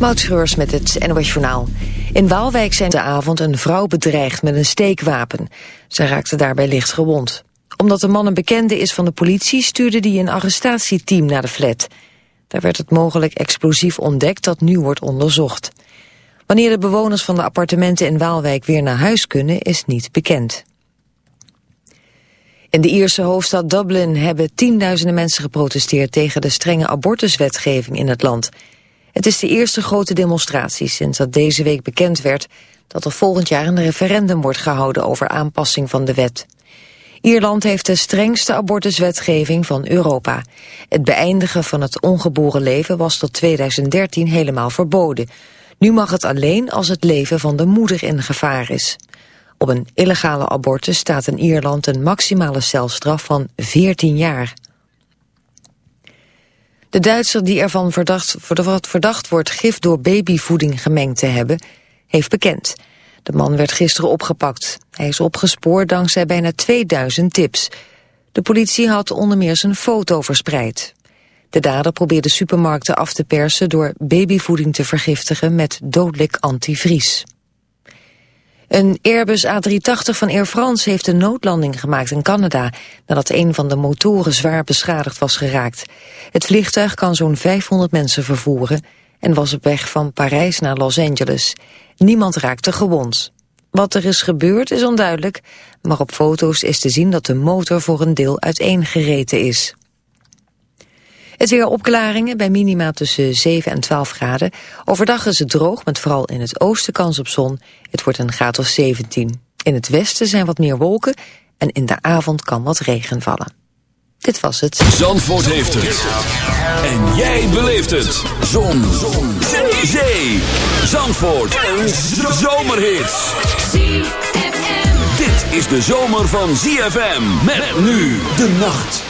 Moutschreurs met het NOS Journaal. In Waalwijk zijn de avond een vrouw bedreigd met een steekwapen. Zij raakte daarbij licht gewond. Omdat de man een bekende is van de politie... stuurde die een arrestatieteam naar de flat. Daar werd het mogelijk explosief ontdekt dat nu wordt onderzocht. Wanneer de bewoners van de appartementen in Waalwijk weer naar huis kunnen... is niet bekend. In de Ierse hoofdstad Dublin hebben tienduizenden mensen geprotesteerd... tegen de strenge abortuswetgeving in het land... Het is de eerste grote demonstratie sinds dat deze week bekend werd dat er volgend jaar een referendum wordt gehouden over aanpassing van de wet. Ierland heeft de strengste abortuswetgeving van Europa. Het beëindigen van het ongeboren leven was tot 2013 helemaal verboden. Nu mag het alleen als het leven van de moeder in gevaar is. Op een illegale abortus staat in Ierland een maximale celstraf van 14 jaar. De Duitser die ervan verdacht, verdacht wordt gif door babyvoeding gemengd te hebben, heeft bekend. De man werd gisteren opgepakt. Hij is opgespoord dankzij bijna 2000 tips. De politie had onder meer zijn foto verspreid. De dader probeerde supermarkten af te persen door babyvoeding te vergiftigen met dodelijk antivries. Een Airbus A380 van Air France heeft een noodlanding gemaakt in Canada... nadat een van de motoren zwaar beschadigd was geraakt. Het vliegtuig kan zo'n 500 mensen vervoeren... en was op weg van Parijs naar Los Angeles. Niemand raakte gewond. Wat er is gebeurd is onduidelijk... maar op foto's is te zien dat de motor voor een deel uiteengereten is. Het weer opklaringen bij minima tussen 7 en 12 graden. Overdag is het droog, met vooral in het oosten kans op zon. Het wordt een graad of 17. In het westen zijn wat meer wolken en in de avond kan wat regen vallen. Dit was het. Zandvoort heeft het. En jij beleeft het. Zon. zon. Zee. Zandvoort. Een zomerhit. Dit is de zomer van ZFM. Met nu de nacht.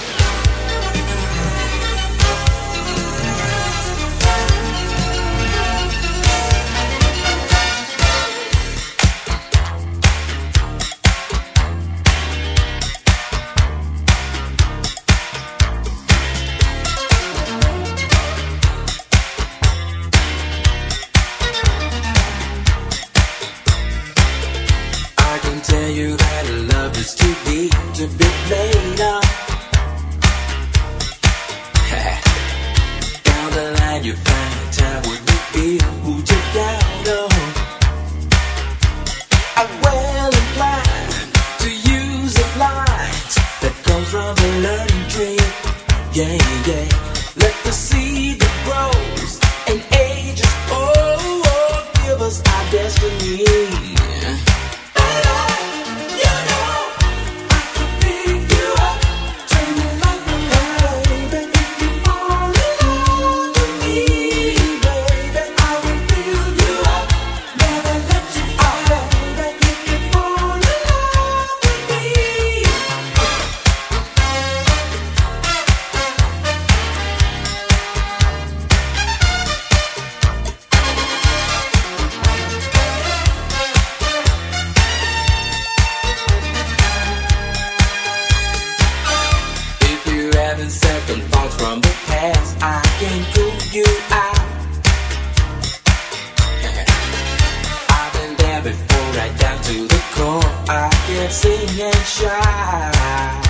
right down to the core. I can't sing and shine.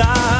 acreditar.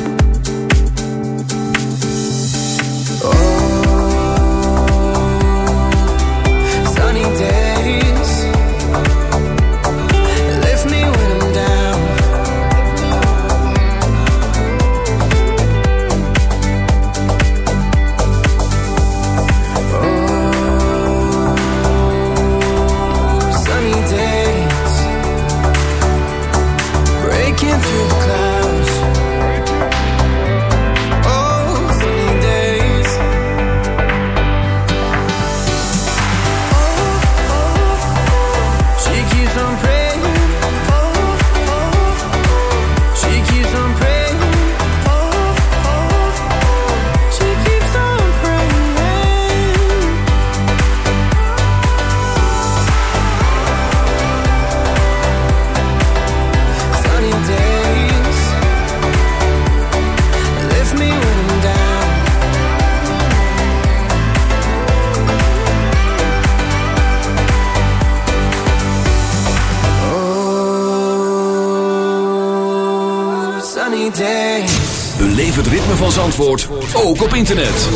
Zandvoort, ook op internet.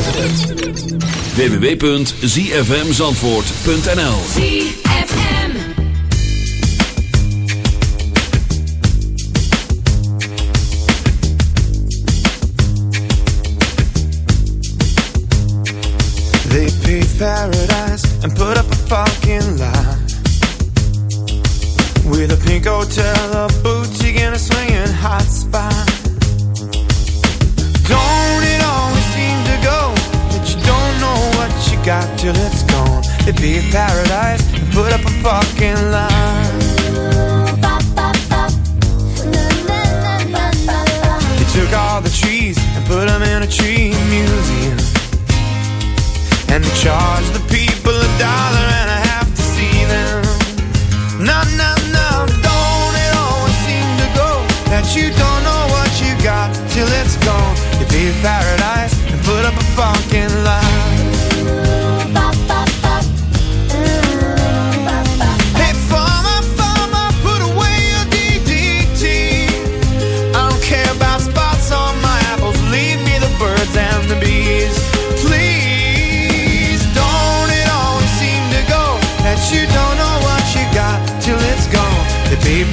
www.zfmzandvoort.nl ZFM. They paved paradise and put up a fucking gone? They paved paradise put up a fucking lie. They took all the trees and put them in a tree museum. And they charge the people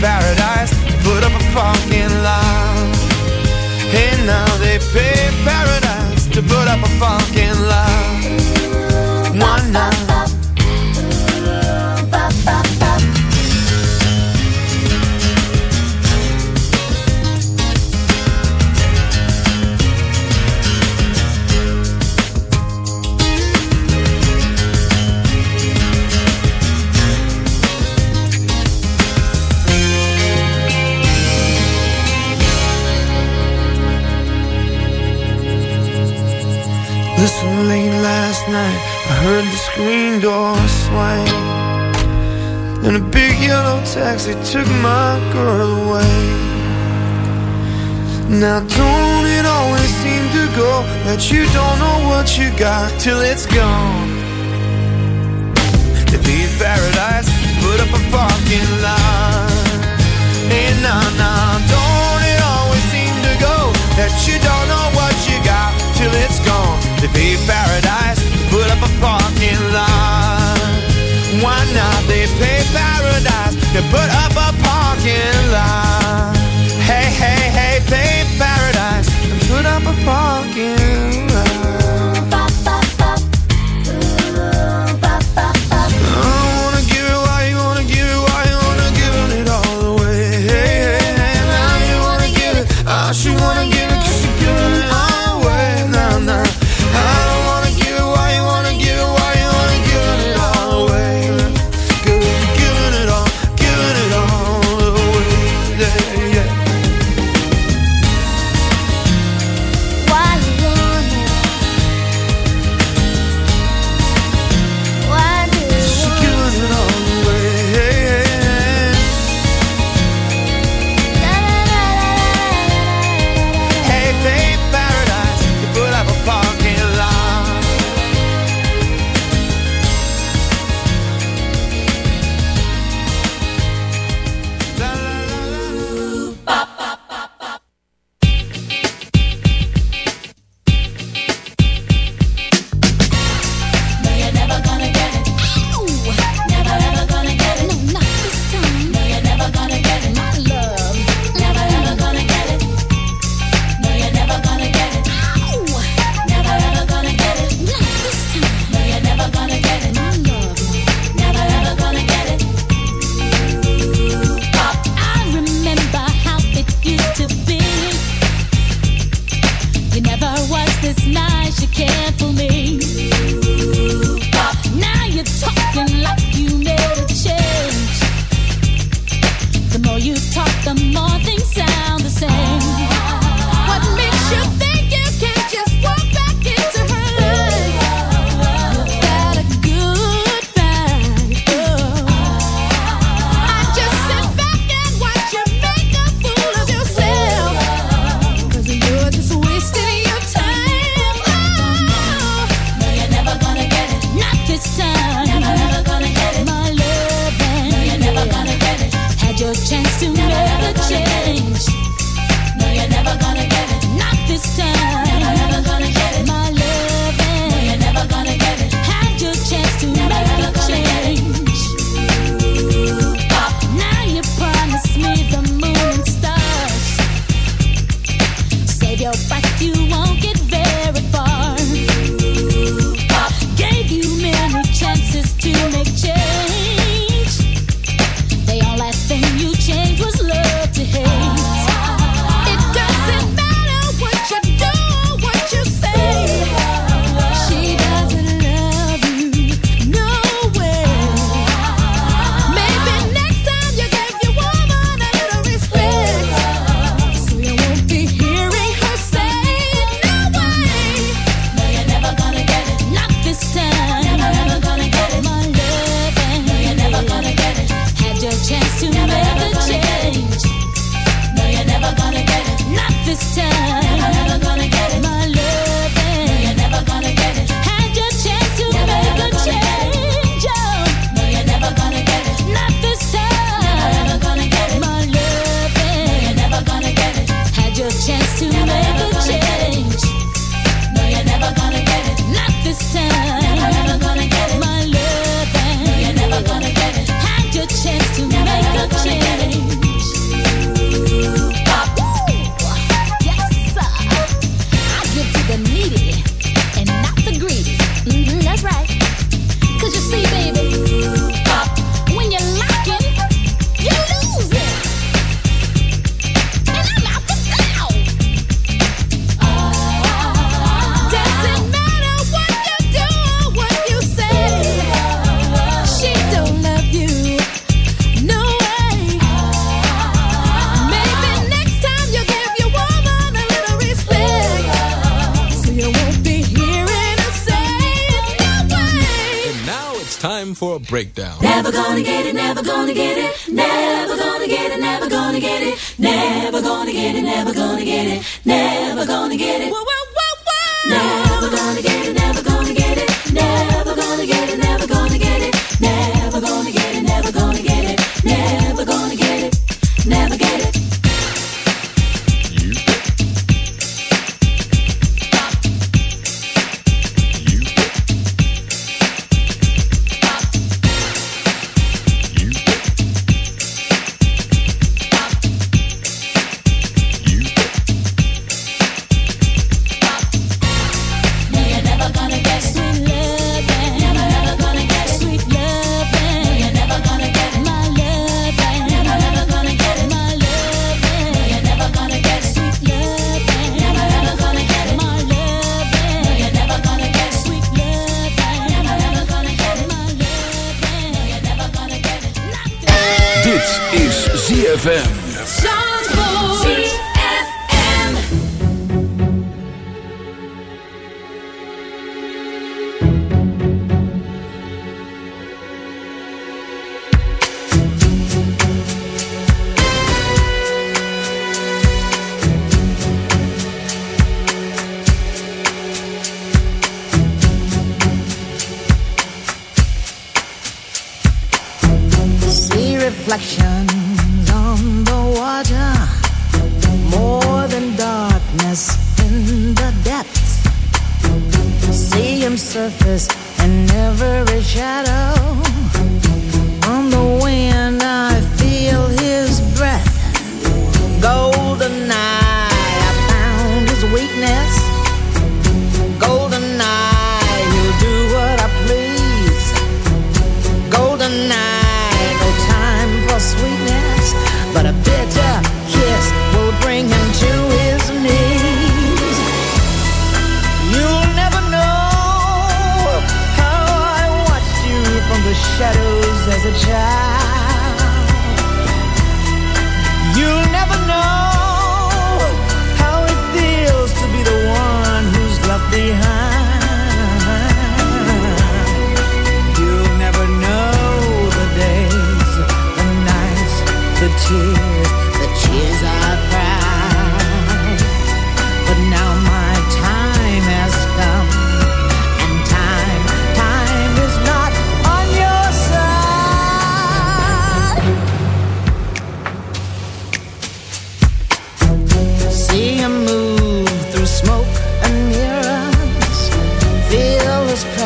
paradise, took my girl away. Now, don't it always seem to go that you don't know what you got till it's gone? To be paradise, put up a fucking line. Hey, nah, nah, don't it always seem to go that you don't Is ZFM. Zandvoort.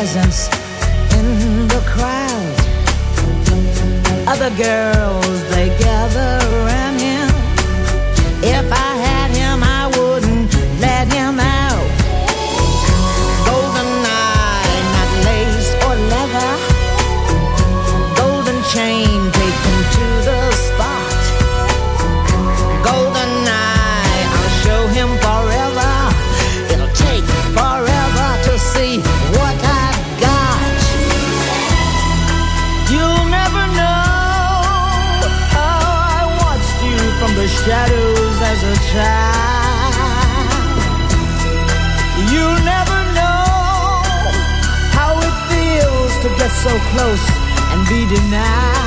presence in the crowd. Other girls close and be denied.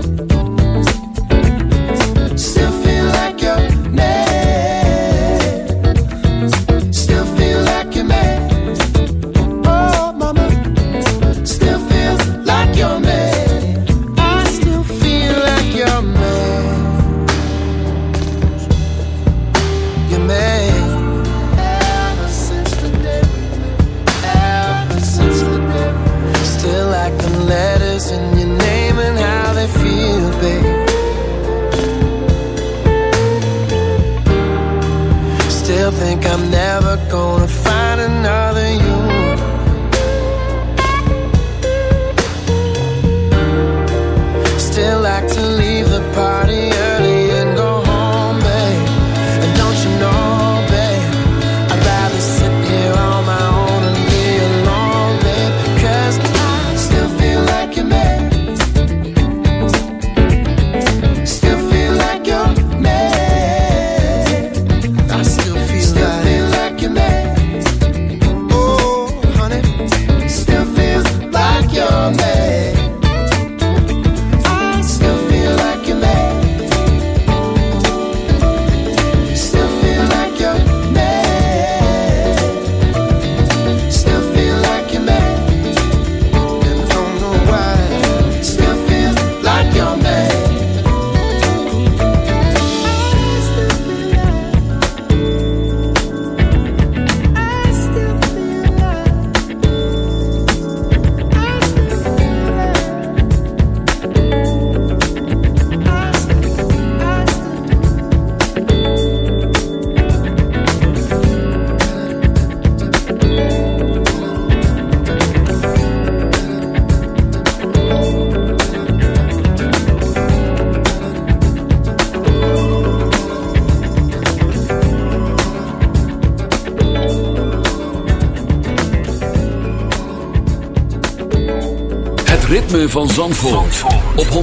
van Zandvoort, op 106.9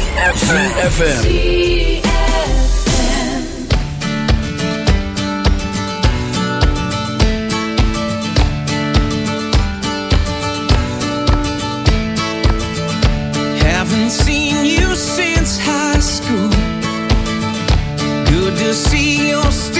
CFFM Haven't seen you since high school. Good to see you still